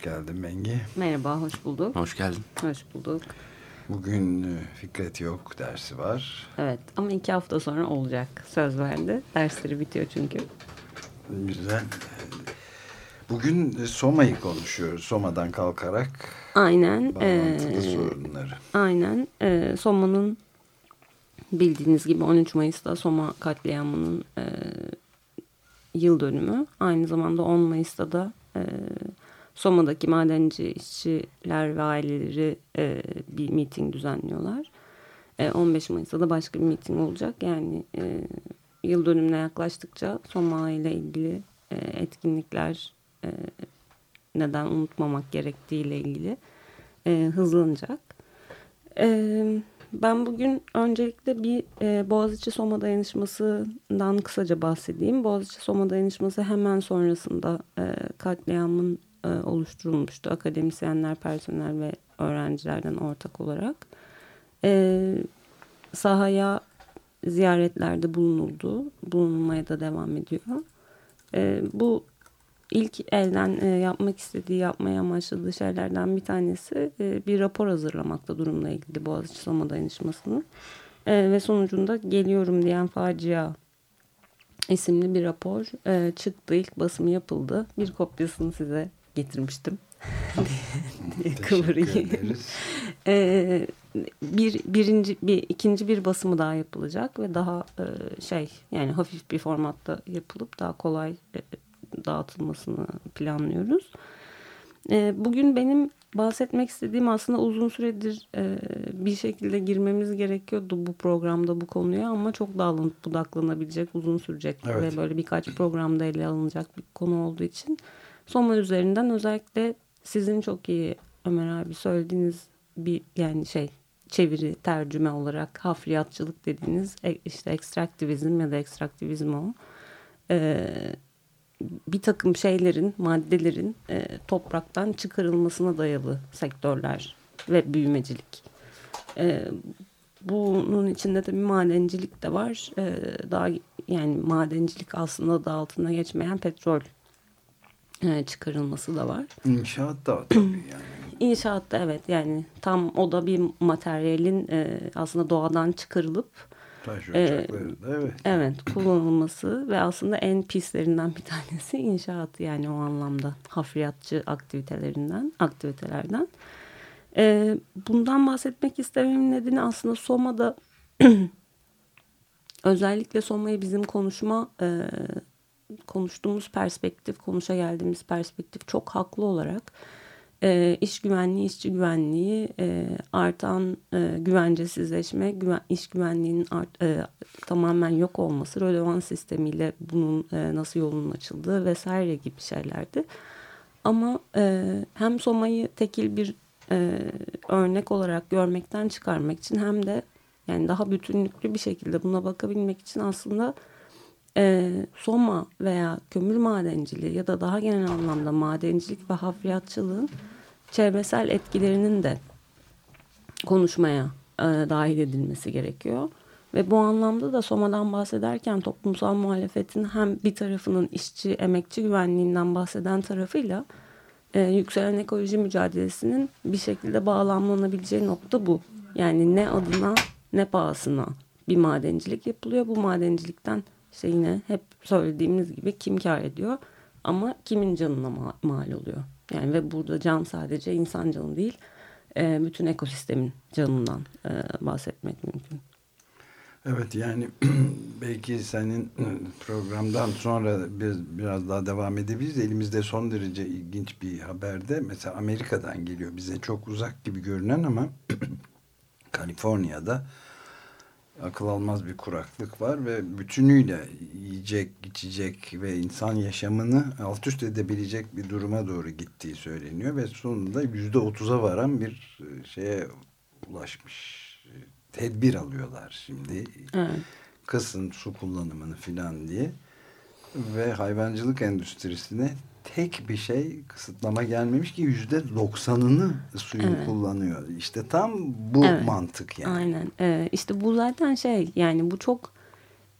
Hoş geldin Bengi. Merhaba hoş bulduk. Hoş geldin. Hoş bulduk. Bugün e, Fikret yok dersi var. Evet ama iki hafta sonra olacak. Söz verdi. Dersleri bitiyor çünkü. Güzel. Bugün e, Soma'yı konuşuyoruz. Soma'dan kalkarak Aynen. bağlantılı ee, sorunları. Aynen. E, Soma'nın bildiğiniz gibi 13 Mayıs'ta Soma katliamının e, yıl dönümü. Aynı zamanda 10 Mayıs'ta da e, Soma'daki madenci işçiler ve aileleri e, bir miting düzenliyorlar. E, 15 Mayıs'ta da başka bir miting olacak. Yani e, yıl dönümüne yaklaştıkça Soma ile ilgili e, etkinlikler e, neden unutmamak gerektiği ile ilgili e, hızlanacak. E, ben bugün öncelikle bir e, Boğaziçi Soma Dayanışması'ndan kısaca bahsedeyim. Boğaziçi Soma Dayanışması hemen sonrasında e, katliamın e, oluşturulmuştu. Akademisyenler, personel ve öğrencilerden ortak olarak. E, sahaya ziyaretlerde bulunuldu. Bulunmaya da devam ediyor. E, bu ilk elden e, yapmak istediği, yapmaya amaçladığı şeylerden bir tanesi e, bir rapor hazırlamakta durumla ilgili Boğaziçi Soma Dayanışması'nın. E, ve sonucunda Geliyorum diyen facia isimli bir rapor e, çıktı. İlk basımı yapıldı. Bir kopyasını size getirmiştim. diye kıvırayım. E, bir birinci bir ikinci bir basımı daha yapılacak ve daha e, şey yani hafif bir formatta yapılıp daha kolay e, dağıtılmasını planlıyoruz. E, bugün benim bahsetmek istediğim aslında uzun süredir e, bir şekilde girmemiz gerekiyordu bu programda bu konuya ama çok dağlanıp budaklanabilecek uzun sürecek evet. ve böyle birkaç programda ele alınacak bir konu olduğu için Soma üzerinden özellikle sizin çok iyi Ömer abi söylediğiniz bir yani şey çeviri tercüme olarak hafriyatçılık dediğiniz işte ekstraktivizm ya da ekstraktivizm o. Ee, bir takım şeylerin, maddelerin e, topraktan çıkarılmasına dayalı sektörler ve büyümecilik. E, bunun içinde de bir madencilik de var. E, daha yani madencilik aslında da altına geçmeyen petrol e, çıkarılması da var. İnşaat da tabii yani. İnşaatta evet yani tam o da bir materyalin e, aslında doğadan çıkarılıp Taş ee, evet. Evet kullanılması ve aslında en pislerinden bir tanesi inşaat yani o anlamda hafriyatçı aktivitelerinden aktivitelerden. Ee, bundan bahsetmek istememin nedeni aslında Soma'da özellikle Soma'yı bizim konuşma e, konuştuğumuz perspektif konuşa geldiğimiz perspektif çok haklı olarak e, iş güvenliği, işçi güvenliği, e, artan e, güvencesizleşme, güven, iş güvenliğinin art, e, tamamen yok olması, rölevan sistemiyle bunun e, nasıl yolunun açıldığı vesaire gibi şeylerdi. Ama e, hem Soma'yı tekil bir e, örnek olarak görmekten çıkarmak için hem de yani daha bütünlüklü bir şekilde buna bakabilmek için aslında e, Soma veya kömür madenciliği ya da daha genel anlamda madencilik ve hafriyatçılığın çevresel etkilerinin de konuşmaya e, dahil edilmesi gerekiyor. Ve bu anlamda da Soma'dan bahsederken toplumsal muhalefetin hem bir tarafının işçi, emekçi güvenliğinden bahseden tarafıyla e, yükselen ekoloji mücadelesinin bir şekilde bağlamlanabileceği nokta bu. Yani ne adına ne pahasına bir madencilik yapılıyor. Bu madencilikten işte yine hep söylediğimiz gibi kim kar ediyor ama kimin canına ma mal oluyor. Yani ve burada can sadece insan canı değil, e, bütün ekosistemin canından e, bahsetmek mümkün. Evet yani belki senin e, programdan sonra biz biraz daha devam edebiliriz. Elimizde son derece ilginç bir haberde mesela Amerika'dan geliyor bize çok uzak gibi görünen ama Kaliforniya'da akıl almaz bir kuraklık var ve bütünüyle yiyecek, içecek ve insan yaşamını alt üst edebilecek bir duruma doğru gittiği söyleniyor ve sonunda yüzde otuza varan bir e, şeye ulaşmış. Tedbir alıyorlar şimdi. Evet. Kısın su kullanımını filan diye ve hayvancılık endüstrisine tek bir şey kısıtlama gelmemiş ki yüzde doksanını suyu Evet. kullanıyor. İşte tam bu Evet. mantık yani. Aynen. Ee, işte bu zaten şey yani bu çok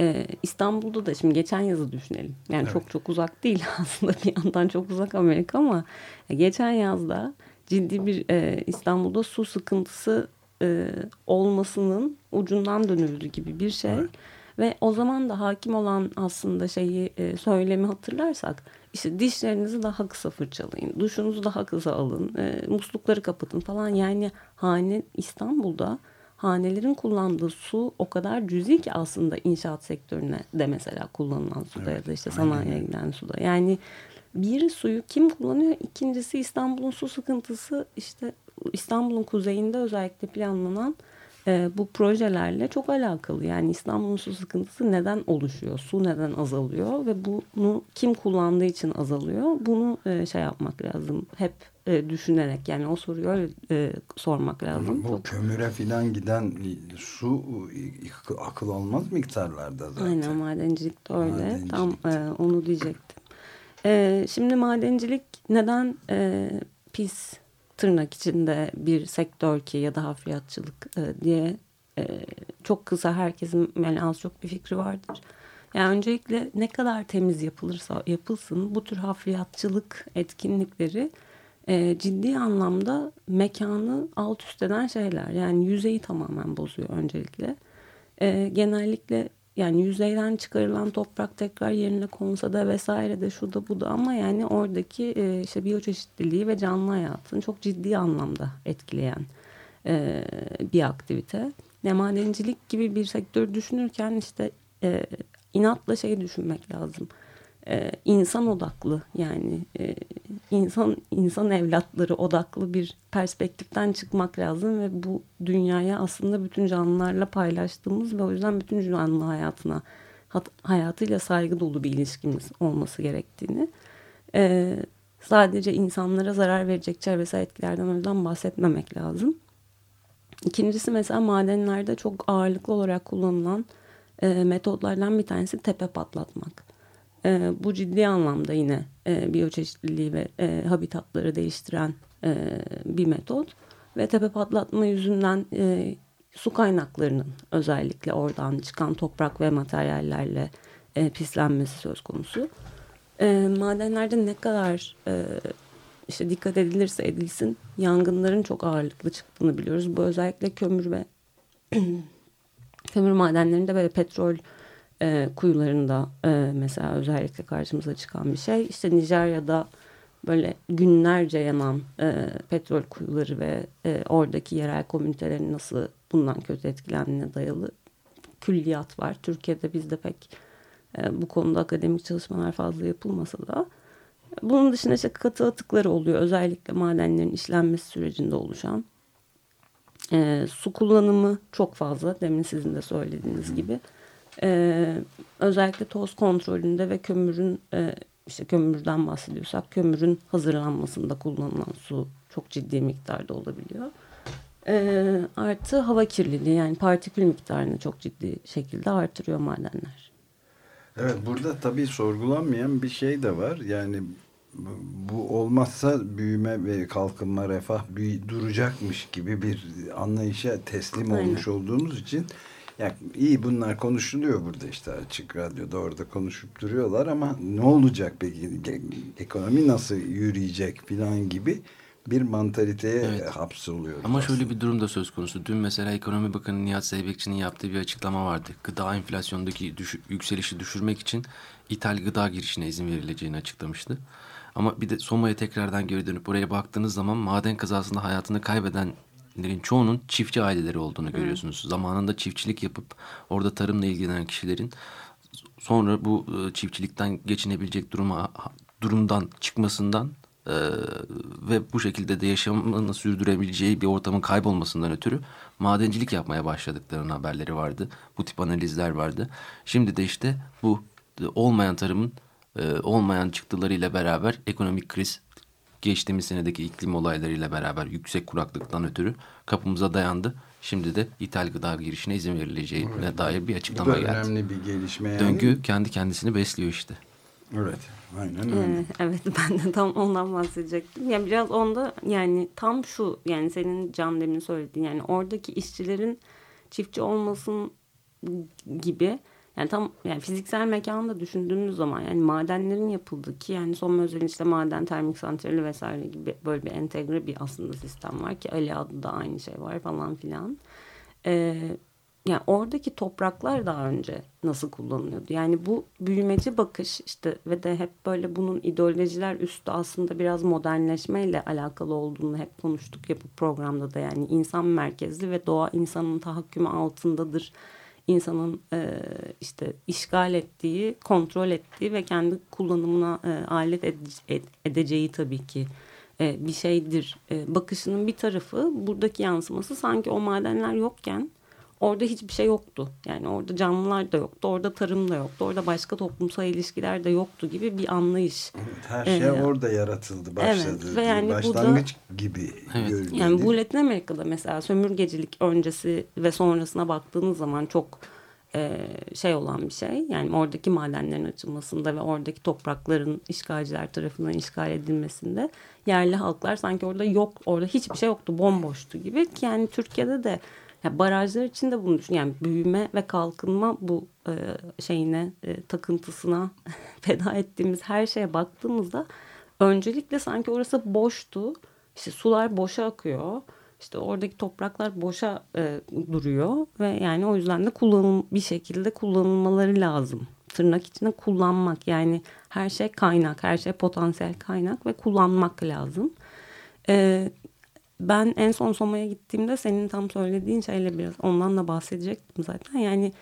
e, İstanbul'da da şimdi geçen yazı düşünelim. Yani Evet. çok çok uzak değil aslında bir yandan çok uzak Amerika ama geçen yazda ciddi bir e, İstanbul'da su sıkıntısı e, olmasının ucundan dönüldü gibi bir şey. Evet. Ve o zaman da hakim olan aslında şeyi e, söylemi hatırlarsak işte dişlerinizi daha kısa fırçalayın, duşunuzu daha kısa alın, e, muslukları kapatın falan. Yani hane İstanbul'da hanelerin kullandığı su o kadar cüzi ki aslında inşaat sektörüne de mesela kullanılan suda Evet, ya da işte sanayiye giden suda. Yani bir suyu kim kullanıyor? İkincisi İstanbul'un su sıkıntısı işte İstanbul'un kuzeyinde özellikle planlanan e, bu projelerle çok alakalı. Yani İstanbul'un su sıkıntısı neden oluşuyor? Su neden azalıyor ve bunu kim kullandığı için azalıyor? Bunu e, şey yapmak lazım. Hep e, düşünerek yani o soruyu öyle e, sormak lazım. Bu Çok- kömüre filan giden su akıl, almaz miktarlarda zaten. Aynen madencilik de öyle. Madencilik. Tam e, onu diyecektim. E, şimdi madencilik neden e, pis tırnak içinde bir sektör ki ya da hafriyatçılık e, diye e, çok kısa herkesin yani az çok bir fikri vardır. Yani öncelikle ne kadar temiz yapılırsa yapılsın bu tür hafriyatçılık etkinlikleri e, ciddi anlamda mekanı alt üst eden şeyler. Yani yüzeyi tamamen bozuyor öncelikle. E, genellikle yani yüzeyden çıkarılan toprak tekrar yerine konsa da vesaire de şu da bu da ama yani oradaki e, işte biyoçeşitliliği ve canlı hayatını çok ciddi anlamda etkileyen e, bir aktivite. Ne madencilik gibi bir sektör düşünürken işte e, inatla şey düşünmek lazım. E, insan odaklı yani e, insan insan evlatları odaklı bir perspektiften çıkmak lazım ve bu dünyaya aslında bütün canlılarla paylaştığımız ve o yüzden bütün canlı hayatına hat- hayatıyla saygı dolu bir ilişkimiz olması gerektiğini e, sadece insanlara zarar verecek çevresel etkilerden o yüzden bahsetmemek lazım. İkincisi mesela madenlerde çok ağırlıklı olarak kullanılan metodlardan bir tanesi tepe patlatmak. E, bu ciddi anlamda yine e, biyoçeşitliliği ve e, habitatları değiştiren e, bir metot. Ve tepe patlatma yüzünden e, su kaynaklarının özellikle oradan çıkan toprak ve materyallerle e, pislenmesi söz konusu. E, madenlerde ne kadar e, işte dikkat edilirse edilsin yangınların çok ağırlıklı çıktığını biliyoruz. Bu özellikle kömür ve kömür madenlerinde ve petrol e, kuyularında e, mesela özellikle karşımıza çıkan bir şey. İşte Nijerya'da böyle günlerce yanan e, petrol kuyuları ve e, oradaki yerel komünitelerin nasıl bundan kötü etkilendiğine dayalı külliyat var. Türkiye'de bizde pek e, bu konuda akademik çalışmalar fazla yapılmasa da bunun dışında işte katı atıkları oluyor. Özellikle madenlerin işlenmesi sürecinde oluşan. E, su kullanımı çok fazla. Demin sizin de söylediğiniz gibi. E, özellikle toz kontrolünde ve kömürün e, işte kömürden bahsediyorsak kömürün hazırlanmasında kullanılan su çok ciddi miktarda olabiliyor. E, artı hava kirliliği yani partikül miktarını çok ciddi şekilde artırıyor madenler. Evet burada tabii sorgulanmayan bir şey de var. Yani bu- olmazsa büyüme ve kalkınma refah büyü, duracakmış gibi bir anlayışa teslim Aynen. olmuş olduğumuz için ya iyi bunlar konuşuluyor burada işte açık radyoda orada konuşup duruyorlar ama ne olacak peki ekonomi nasıl yürüyecek filan gibi bir mantaliteye Evet. hapsoluyoruz. Ama aslında. şöyle bir durum da söz konusu. Dün mesela Ekonomi Bakanı Nihat Zeybekçi'nin yaptığı bir açıklama vardı. Gıda enflasyondaki düşü- yükselişi düşürmek için ithal gıda girişine izin verileceğini açıklamıştı. Ama bir de Soma'ya tekrardan geri dönüp oraya baktığınız zaman maden kazasında hayatını kaybedenlerin çoğunun çiftçi aileleri olduğunu görüyorsunuz. Zamanında çiftçilik yapıp orada tarımla ilgilenen kişilerin sonra bu e, çiftçilikten geçinebilecek duruma durumdan çıkmasından e, ve bu şekilde de yaşamını sürdürebileceği bir ortamın kaybolmasından ötürü madencilik yapmaya başladıklarının haberleri vardı. Bu tip analizler vardı. Şimdi de işte bu e, olmayan tarımın e, olmayan çıktılarıyla beraber ekonomik kriz geçtiğimiz senedeki iklim olaylarıyla beraber yüksek kuraklıktan ötürü kapımıza dayandı. Şimdi de ithal gıda girişine izin verileceğine Evet. dair bir Bu açıklama da geldi. önemli bir gelişme. Yani. Döngü kendi kendisini besliyor işte. Evet. Aynen öyle. Ee, evet ben de tam ondan bahsedecektim. Yani biraz onda yani tam şu yani senin Can demin söylediğin yani oradaki işçilerin çiftçi olmasın gibi yani tam yani fiziksel mekanda düşündüğümüz zaman yani madenlerin yapıldığı ki yani son özellikle işte maden termik santrali vesaire gibi böyle bir entegre bir aslında sistem var ki Ali adı da aynı şey var falan filan. Ee, yani oradaki topraklar daha önce nasıl kullanılıyordu? Yani bu büyümeci bakış işte ve de hep böyle bunun ideolojiler üstü aslında biraz modernleşmeyle alakalı olduğunu hep konuştuk ya bu programda da yani insan merkezli ve doğa insanın tahakkümü altındadır. İnsanın e, işte işgal ettiği, kontrol ettiği ve kendi kullanımına e, alet ede- ed- edeceği tabii ki e, bir şeydir. E, bakışının bir tarafı buradaki yansıması sanki o madenler yokken orada hiçbir şey yoktu. Yani orada canlılar da yoktu, orada tarım da yoktu, orada başka toplumsal ilişkiler de yoktu gibi bir anlayış. Evet, her şey Ee, orada yaratıldı, başladı. evet, ve yani bu da- Başlangıç gibi Evet. Yani bu? Latin Amerika'da mesela sömürgecilik öncesi ve sonrasına baktığınız zaman çok e, şey olan bir şey. Yani oradaki madenlerin açılmasında ve oradaki toprakların işgalciler tarafından işgal edilmesinde yerli halklar sanki orada yok, orada hiçbir şey yoktu, bomboştu gibi. Yani Türkiye'de de ya barajlar için de bunu düşün. Yani büyüme ve kalkınma bu e, şeyine, e, takıntısına feda ettiğimiz her şeye baktığımızda öncelikle sanki orası boştu. İşte sular boşa akıyor. İşte oradaki topraklar boşa e, duruyor ve yani o yüzden de kullanım bir şekilde kullanılmaları lazım. Tırnak içinde kullanmak yani her şey kaynak, her şey potansiyel kaynak ve kullanmak lazım. E, ben en son Soma'ya gittiğimde senin tam söylediğin şeyle biraz ondan da bahsedecektim zaten. Yani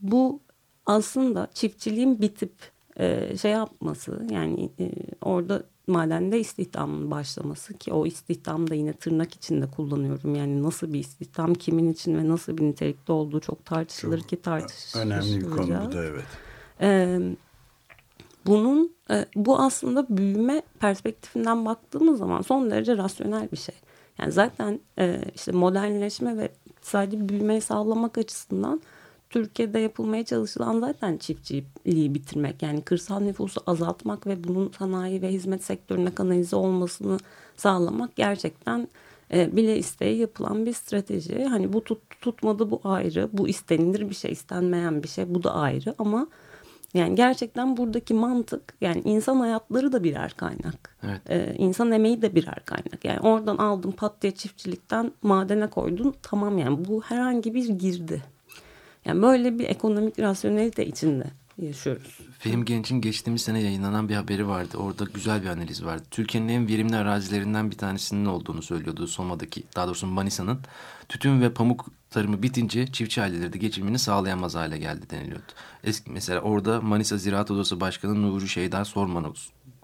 bu aslında çiftçiliğin bitip e, şey yapması yani e, orada madende istihdamın başlaması ki o istihdam da yine tırnak içinde kullanıyorum. Yani nasıl bir istihdam kimin için ve nasıl bir nitelikte olduğu çok tartışılır Çok ki tartışılacak. Önemli bir konu bu da evet. Ee, bunun e, bu aslında büyüme perspektifinden baktığımız zaman son derece rasyonel bir şey. Yani zaten e, işte modernleşme ve iktisadi büyümeyi sağlamak açısından Türkiye'de yapılmaya çalışılan zaten çiftçiliği bitirmek. Yani kırsal nüfusu azaltmak ve bunun sanayi ve hizmet sektörüne kanalize olmasını sağlamak gerçekten e, bile isteği yapılan bir strateji. Hani bu tut, tutmadı bu ayrı, bu istenilir bir şey, istenmeyen bir şey bu da ayrı ama yani gerçekten buradaki mantık yani insan hayatları da birer kaynak. Evet. Ee, insan emeği de birer kaynak. Yani oradan aldın pat diye çiftçilikten madene koydun tamam yani bu herhangi bir girdi. Yani böyle bir ekonomik rasyonelite içinde yaşıyoruz. Fehim Genç'in geçtiğimiz sene yayınlanan bir haberi vardı. Orada güzel bir analiz vardı. Türkiye'nin en verimli arazilerinden bir tanesinin olduğunu söylüyordu Soma'daki, daha doğrusu Manisa'nın. Tütün ve pamuk tarımı bitince çiftçi aileleri de geçimini sağlayamaz hale geldi deniliyordu. Eski, mesela orada Manisa Ziraat Odası Başkanı Nuri Şeydar Sorman'a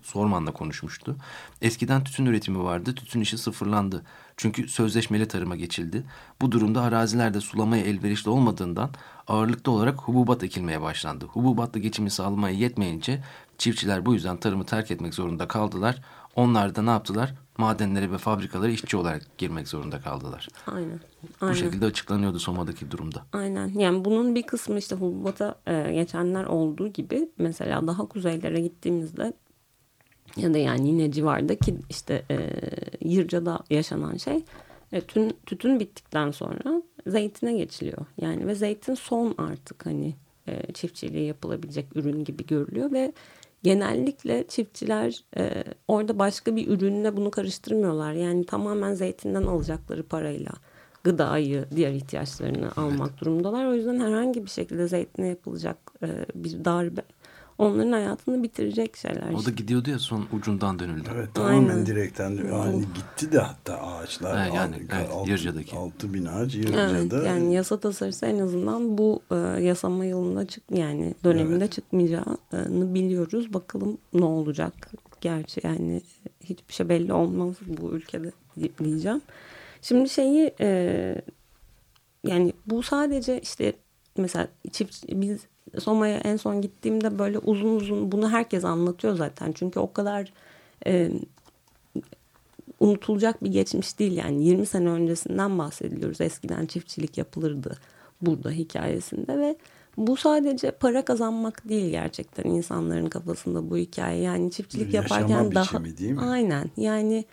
Sorman'la konuşmuştu. Eskiden tütün üretimi vardı. Tütün işi sıfırlandı. Çünkü sözleşmeli tarıma geçildi. Bu durumda arazilerde sulamaya elverişli olmadığından ağırlıklı olarak hububat ekilmeye başlandı. Hububatla geçimi sağlamaya yetmeyince çiftçiler bu yüzden tarımı terk etmek zorunda kaldılar. Onlar da ne yaptılar? Madenlere ve fabrikalara işçi olarak girmek zorunda kaldılar. Aynen. Bu Aynen. şekilde açıklanıyordu Soma'daki durumda. Aynen. Yani bunun bir kısmı işte hububata e, geçenler olduğu gibi mesela daha kuzeylere gittiğimizde ya da yani yine civardaki işte e, Yırca'da yaşanan şey e, tün, tütün bittikten sonra zeytine geçiliyor. Yani ve zeytin son artık hani e, çiftçiliği yapılabilecek ürün gibi görülüyor ve genellikle çiftçiler e, orada başka bir ürünle bunu karıştırmıyorlar. Yani tamamen zeytinden alacakları parayla gıdayı, diğer ihtiyaçlarını almak durumundalar. O yüzden herhangi bir şekilde zeytine yapılacak e, bir darbe onların hayatını bitirecek şeyler. O da gidiyordu ya son ucundan dönüldü. Evet tamamen Aynen. direkten yani gitti de hatta ağaçlar. Ha, yani, evet, altı- Yırca'daki. Altı bin ağaç Evet, Yırca'da. yani yasa tasarısı en azından bu e, yasama yılında çık yani döneminde çıkmayacağını biliyoruz. Bakalım ne olacak. Gerçi yani hiçbir şey belli olmaz bu ülkede diyeceğim. Şimdi şeyi e, yani bu sadece işte mesela çift biz Soma'ya en son gittiğimde böyle uzun uzun bunu herkes anlatıyor zaten. Çünkü o kadar e, unutulacak bir geçmiş değil yani 20 sene öncesinden bahsediyoruz. Eskiden çiftçilik yapılırdı burada hikayesinde ve bu sadece para kazanmak değil gerçekten insanların kafasında bu hikaye. Yani çiftçilik Yaşama yaparken daha biçimi değil mi? aynen yani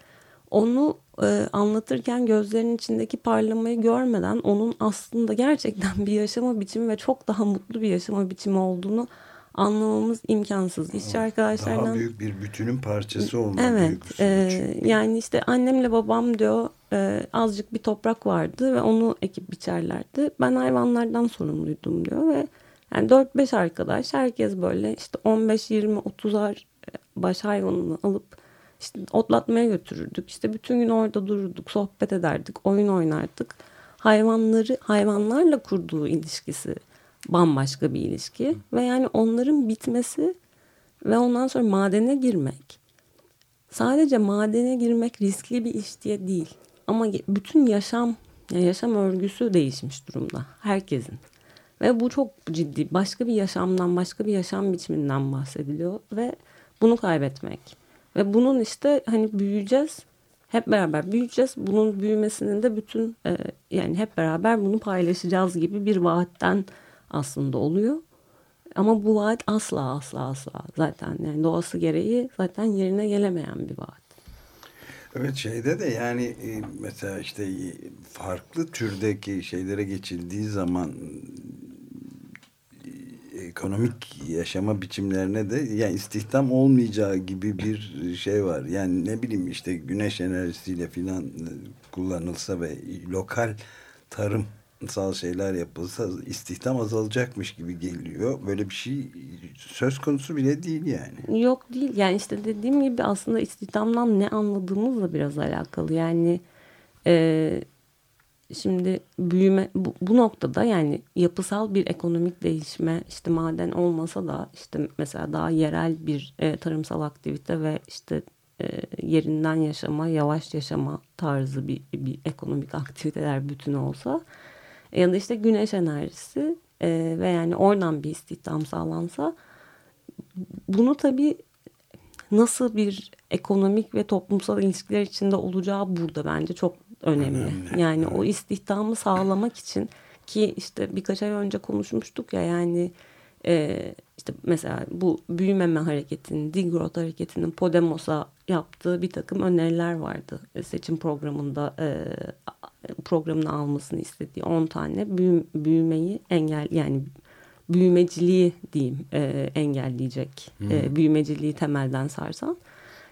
onu e, anlatırken gözlerinin içindeki parlamayı görmeden onun aslında gerçekten bir yaşama biçimi ve çok daha mutlu bir yaşama biçimi olduğunu anlamamız imkansız. İşçi arkadaşlardan Daha büyük bir bütünün parçası olmak Evet. duygusu. e, çünkü. yani işte annemle babam diyor e, azıcık bir toprak vardı ve onu ekip biçerlerdi. Ben hayvanlardan sorumluydum diyor ve yani 4-5 arkadaş herkes böyle işte 15-20-30'ar baş hayvanını alıp işte otlatmaya götürürdük. İşte bütün gün orada dururduk, sohbet ederdik, oyun oynardık. Hayvanları hayvanlarla kurduğu ilişkisi bambaşka bir ilişki ve yani onların bitmesi ve ondan sonra madene girmek sadece madene girmek riskli bir iş diye değil. Ama bütün yaşam, yaşam örgüsü değişmiş durumda herkesin. Ve bu çok ciddi. Başka bir yaşamdan, başka bir yaşam biçiminden bahsediliyor ve bunu kaybetmek. Ve bunun işte hani büyüyeceğiz, hep beraber büyüyeceğiz. Bunun büyümesinin de bütün e, yani hep beraber bunu paylaşacağız gibi bir vaatten aslında oluyor. Ama bu vaat asla asla asla zaten yani doğası gereği zaten yerine gelemeyen bir vaat. Evet şeyde de yani e, mesela işte farklı türdeki şeylere geçildiği zaman ekonomik yaşama biçimlerine de yani istihdam olmayacağı gibi bir şey var. Yani ne bileyim işte güneş enerjisiyle filan e, kullanılsa ve lokal tarımsal şeyler yapılsa istihdam azalacakmış gibi geliyor. Böyle bir şey söz konusu bile değil yani. Yok değil yani işte dediğim gibi aslında istihdamdan ne anladığımızla biraz alakalı. Yani e, şimdi büyüme bu, bu noktada yani yapısal bir ekonomik değişme işte maden olmasa da işte mesela daha yerel bir e, tarımsal aktivite ve işte e, yerinden yaşama yavaş yaşama tarzı bir, bir ekonomik aktiviteler bütünü olsa e, ya da işte güneş enerjisi e, ve yani oradan bir istihdam sağlansa bunu tabii nasıl bir ekonomik ve toplumsal ilişkiler içinde olacağı burada bence çok önemli. Önemli, Yani o istihdamı sağlamak için ki işte birkaç ay önce konuşmuştuk ya yani e, işte mesela bu büyümeme hareketinin, degrowth hareketinin Podemos'a yaptığı bir takım öneriler vardı. E, Seçim programında e, programına almasını istediği 10 tane büyü, büyümeyi engel yani büyümeciliği diyeyim e, engelleyecek. E, büyümeciliği temelden sarsan.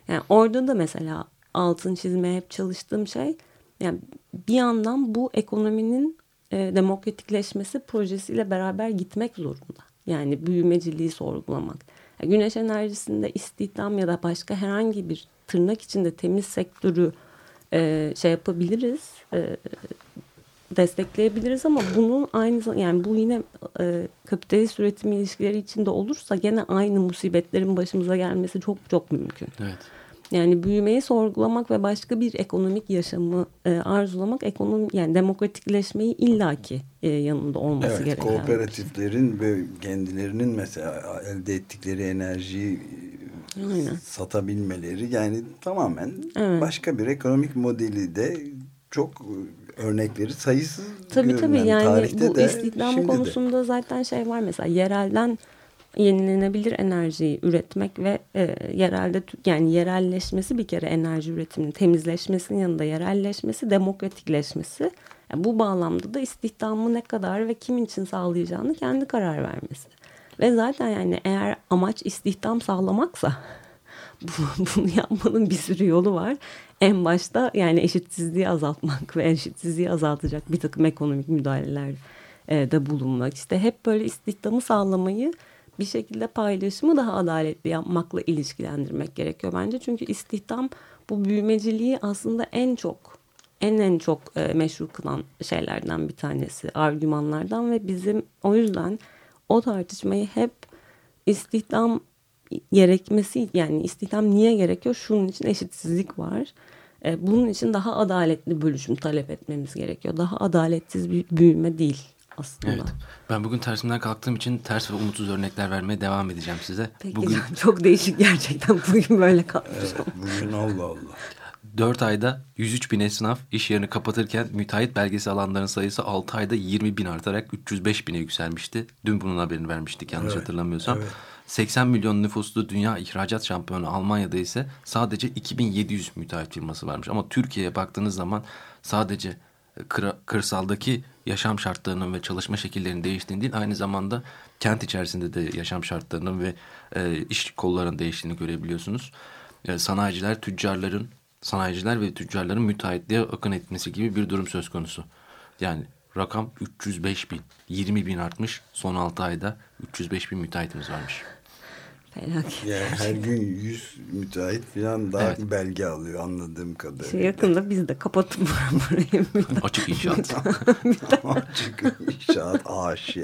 Yani orada da mesela altın çizmeye hep çalıştığım şey yani bir yandan bu ekonominin e, demokratikleşmesi projesiyle beraber gitmek zorunda. Yani büyümeciliği sorgulamak. Yani güneş enerjisinde istihdam ya da başka herhangi bir tırnak içinde temiz sektörü e, şey yapabiliriz. E, destekleyebiliriz ama bunun aynı yani bu yine e, kapitalist üretim ilişkileri içinde olursa gene aynı musibetlerin başımıza gelmesi çok çok mümkün. Evet. Yani büyümeyi sorgulamak ve başka bir ekonomik yaşamı e, arzulamak ekonomi yani demokratikleşmeyi illaki e, yanında olması Evet, gereken. bir şey. kooperatiflerin ve kendilerinin mesela elde ettikleri enerjiyi Aynen. satabilmeleri yani tamamen Evet. başka bir ekonomik modeli de çok örnekleri sayısız Tabii tabii yani bu de, istihdam şimdi de. konusunda zaten şey var mesela yerelden yenilenebilir enerjiyi üretmek ve e, yerelde yani yerelleşmesi bir kere enerji üretiminin temizleşmesinin yanında yerelleşmesi demokratikleşmesi Yani bu bağlamda da istihdamı ne kadar ve kim için sağlayacağını kendi karar vermesi ve zaten yani eğer amaç istihdam sağlamaksa bu- bunu yapmanın bir sürü yolu var. En başta yani eşitsizliği azaltmak ve eşitsizliği azaltacak bir takım ekonomik müdahaleler e, de bulunmak. İşte hep böyle istihdamı sağlamayı bir şekilde paylaşımı daha adaletli yapmakla ilişkilendirmek gerekiyor bence. Çünkü istihdam bu büyümeciliği aslında en çok en en çok e, meşru kılan şeylerden bir tanesi, argümanlardan ve bizim o yüzden o tartışmayı hep istihdam gerekmesi yani istihdam niye gerekiyor? Şunun için eşitsizlik var. E, bunun için daha adaletli bölüşüm talep etmemiz gerekiyor. Daha adaletsiz bir büyüme değil aslında. Evet. Ben bugün tersimden kalktığım için ters ve umutsuz örnekler vermeye devam edeceğim size. Peki bugün çok değişik gerçekten bugün böyle kalmış. Evet, bugün Allah Allah. 4 ayda 103 bin esnaf iş yerini kapatırken müteahhit belgesi alanların sayısı 6 ayda 20 bin artarak 305 bine yükselmişti. Dün bunun haberini vermiştik yanlış Evet, hatırlamıyorsam. evet. 80 milyon nüfuslu dünya ihracat şampiyonu Almanya'da ise sadece 2700 müteahhit firması varmış. Ama Türkiye'ye baktığınız zaman sadece kırsaldaki yaşam şartlarının ve çalışma şekillerinin değiştiğini değil aynı zamanda kent içerisinde de yaşam şartlarının ve e, iş kollarının değiştiğini görebiliyorsunuz. E, sanayiciler, tüccarların, sanayiciler ve tüccarların müteahhitliğe akın etmesi gibi bir durum söz konusu. Yani rakam 305 bin, 20 bin artmış son 6 ayda 305 bin müteahhitimiz varmış. Felaket. Yani her gün 100 müteahhit falan daha Evet. belge alıyor anladığım kadarıyla. Şey yakında biz de kapatıp burayı Açık inşaat. Açık inşaat AŞ.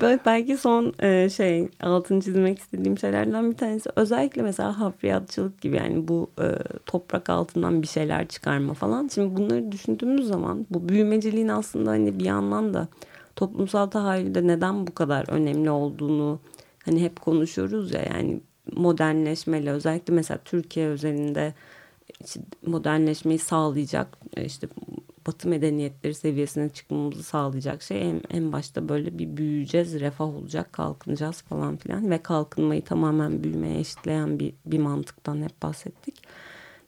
Böyle belki son e, şey altını çizmek istediğim şeylerden bir tanesi özellikle mesela hafriyatçılık gibi yani bu e, toprak altından bir şeyler çıkarma falan. Şimdi bunları düşündüğümüz zaman bu büyümeciliğin aslında hani bir yandan da toplumsal tahayyülde neden bu kadar önemli olduğunu hani hep konuşuyoruz ya yani modernleşmeyle özellikle mesela Türkiye özelinde işte modernleşmeyi sağlayacak işte batı medeniyetleri seviyesine çıkmamızı sağlayacak şey en, en başta böyle bir büyüyeceğiz, refah olacak, kalkınacağız falan filan ve kalkınmayı tamamen büyümeye eşitleyen bir, bir mantıktan hep bahsettik.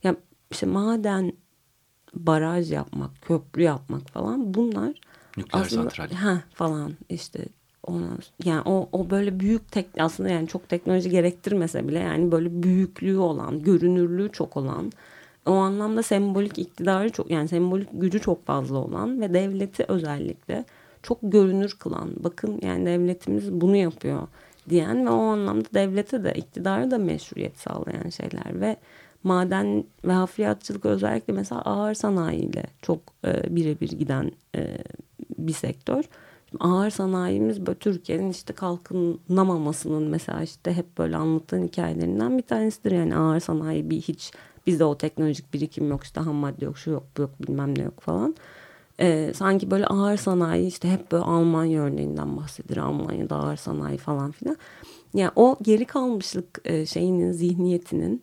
Ya işte maden, baraj yapmak, köprü yapmak falan bunlar Nükleer aslında santral. ha falan işte ona yani o o böyle büyük tek aslında yani çok teknoloji gerektirmese bile yani böyle büyüklüğü olan, görünürlüğü çok olan o anlamda sembolik iktidarı çok yani sembolik gücü çok fazla olan ve devleti özellikle çok görünür kılan bakın yani devletimiz bunu yapıyor diyen ve o anlamda devlete de iktidara da meşruiyet sağlayan şeyler ve maden ve hafriyatçılık özellikle mesela ağır sanayiyle çok e, birebir giden e, bir sektör. Ağır sanayimiz Türkiye'nin işte kalkınamamasının mesela işte hep böyle anlattığın hikayelerinden bir tanesidir. Yani ağır sanayi bir hiç bizde o teknolojik birikim yok işte ham madde yok şu yok bu yok bilmem ne yok falan. Ee, sanki böyle ağır sanayi işte hep böyle Almanya örneğinden bahsedilir. Almanya'da ağır sanayi falan filan. Yani o geri kalmışlık e, şeyinin zihniyetinin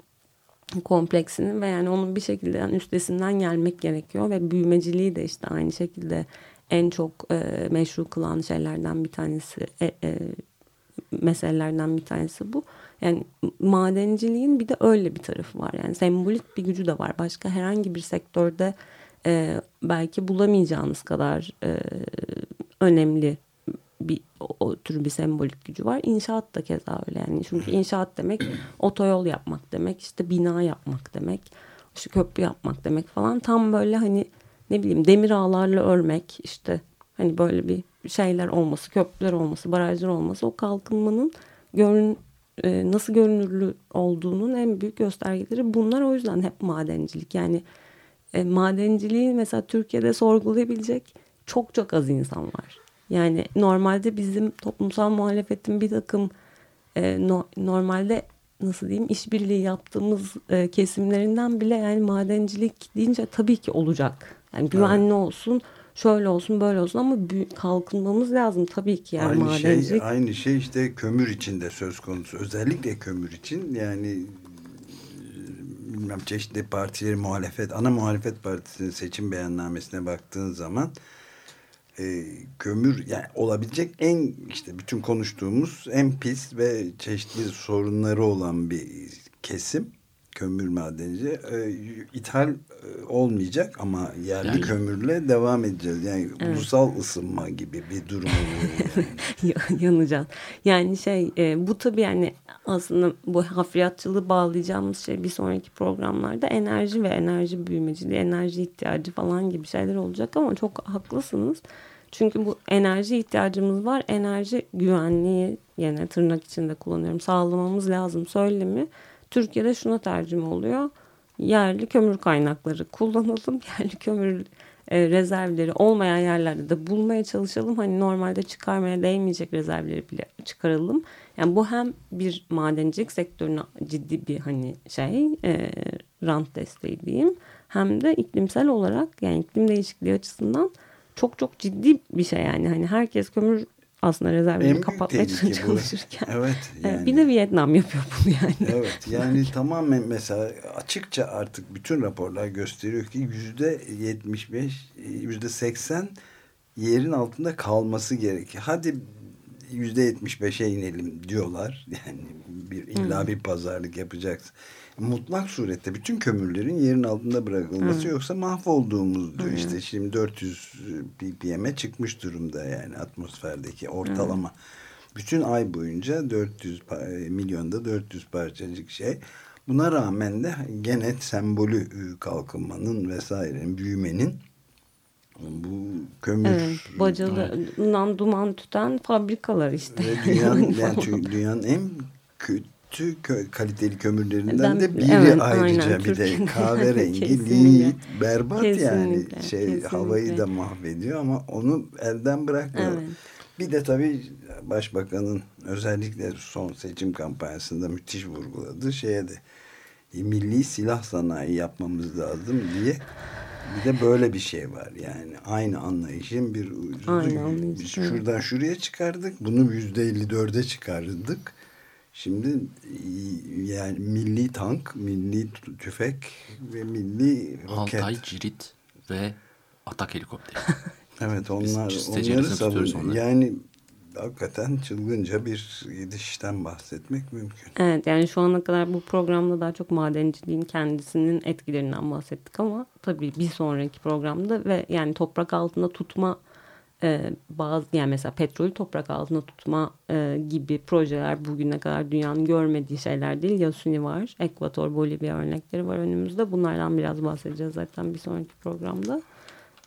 kompleksinin ve yani onun bir şekilde yani üstesinden gelmek gerekiyor ve büyümeciliği de işte aynı şekilde en çok e, meşru kılan şeylerden bir tanesi e, e, meselelerden bir tanesi bu. Yani madenciliğin bir de öyle bir tarafı var. Yani sembolik bir gücü de var. Başka herhangi bir sektörde e, belki bulamayacağınız kadar e, önemli bir o, o tür bir sembolik gücü var. İnşaat da keza öyle yani. Çünkü inşaat demek otoyol yapmak demek, işte bina yapmak demek, işte köprü yapmak demek falan. Tam böyle hani ne bileyim demir ağlarla örmek işte hani böyle bir şeyler olması, köprüler olması, barajlar olması o kalkınmanın görün e, nasıl görünürlü olduğunun en büyük göstergeleri bunlar o yüzden hep madencilik. Yani e, madenciliği mesela Türkiye'de sorgulayabilecek çok çok az insan var. Yani normalde bizim toplumsal muhalefetin bir takım e, no, normalde nasıl diyeyim işbirliği yaptığımız e, kesimlerinden bile yani madencilik deyince tabii ki olacak. Yani güvenli olsun, şöyle olsun, böyle olsun ama kalkınmamız lazım tabii ki yani aynı madencilik. şey aynı şey işte kömür için de söz konusu. Özellikle kömür için yani bilmem çeşitli partileri muhalefet ana muhalefet partisinin seçim beyannamesine baktığın zaman e, kömür yani olabilecek en işte bütün konuştuğumuz en pis ve çeşitli sorunları olan bir kesim kömür madenci e, ithal e, olmayacak ama yerli Yani- kömürle devam edeceğiz. Yani ulusal ısınma gibi bir durum oluyor. yani. yanacağız. Yani şey e, bu tabii yani aslında bu hafriyatçılığı bağlayacağımız şey bir sonraki programlarda enerji ve enerji büyümeciliği, enerji ihtiyacı falan gibi şeyler olacak ama çok haklısınız. Çünkü bu enerji ihtiyacımız var. Enerji güvenliği yine tırnak içinde kullanıyorum. Sağlamamız lazım söylemi. Türkiye'de şuna tercüme oluyor. Yerli kömür kaynakları kullanalım. Yerli kömür e, rezervleri olmayan yerlerde de bulmaya çalışalım. Hani normalde çıkarmaya değmeyecek rezervleri bile çıkaralım. Yani bu hem bir madencilik sektörüne ciddi bir hani şey e, rant desteği diyeyim. Hem de iklimsel olarak yani iklim değişikliği açısından çok çok ciddi bir şey yani. Hani herkes kömür aslında rezervini kapatmaya çalışırken. Evet. Yani. Bir de Vietnam yapıyor bunu yani. Evet yani tamamen mesela açıkça artık bütün raporlar gösteriyor ki yüzde yetmiş beş, yüzde seksen yerin altında kalması gerekiyor. Hadi yüzde yetmiş beşe inelim diyorlar. Yani bir illa hmm. bir pazarlık yapacaksın. Mutlak surette bütün kömürlerin yerin altında bırakılması hmm. yoksa mahvolduğumuz diyor. Hmm. İşte şimdi 400 ppm'e çıkmış durumda yani atmosferdeki ortalama. Hmm. Bütün ay boyunca 400 milyonda 400 parçacık şey. Buna rağmen de gene sembolü ıı, kalkınmanın vesairenin büyümenin bu kömür evet, bacalından evet. duman tüten fabrikalar işte. Ve dünyanın, yani dünyanın en kötü kö, kaliteli kömürlerinden de biri evet, ayrıca aynen, bir de kahverengi, liit, berbat kesinlikle, yani şey kesinlikle. havayı da mahvediyor ama onu elden bırakmıyor. Evet. Bir de tabii başbakanın özellikle son seçim kampanyasında müthiş vurguladığı şeye de milli silah sanayi yapmamız lazım diye bir de böyle bir şey var yani. Aynı anlayışın bir aynı anlayış, biz şuradan şuraya çıkardık. Bunu yüzde elli dörde çıkardık. Şimdi yani milli tank milli tüfek ve milli roket. Altay Cirit ve atak helikopteri. Evet onlar onları savunuyor yani hakikaten çılgınca bir gidişten bahsetmek mümkün. Evet yani şu ana kadar bu programda daha çok madenciliğin kendisinin etkilerinden bahsettik ama tabii bir sonraki programda ve yani toprak altında tutma e, bazı yani mesela petrolü toprak altında tutma e, gibi projeler bugüne kadar dünyanın görmediği şeyler değil. Yasuni var, Ekvator, Bolivya örnekleri var önümüzde. Bunlardan biraz bahsedeceğiz zaten bir sonraki programda.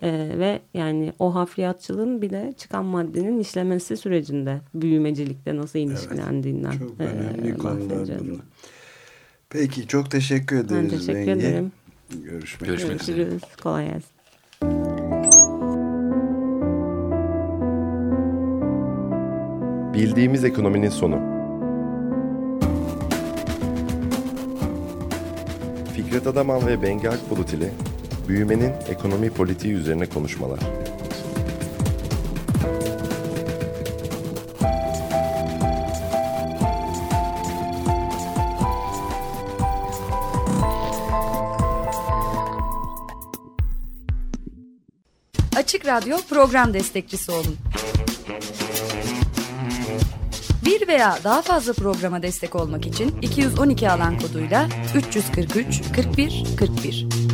Ee, ve yani o hafriyatçılığın bir de çıkan maddenin işlemesi sürecinde büyümecilikte nasıl ilişkilendiğinden evet, çok önemli e, konular bunlar. Peki çok teşekkür ederiz. Ben teşekkür Bengi. ederim. Görüşmek, Görüşmek üzere. Görüşürüz. Kolay gelsin. Bildiğimiz ekonominin sonu. Fikret Adaman ve Bengi Akbulut ile Büyümenin ekonomi politiği üzerine konuşmalar. Açık Radyo program destekçisi olun. Bir veya daha fazla programa destek olmak için 212 alan koduyla 343 41 41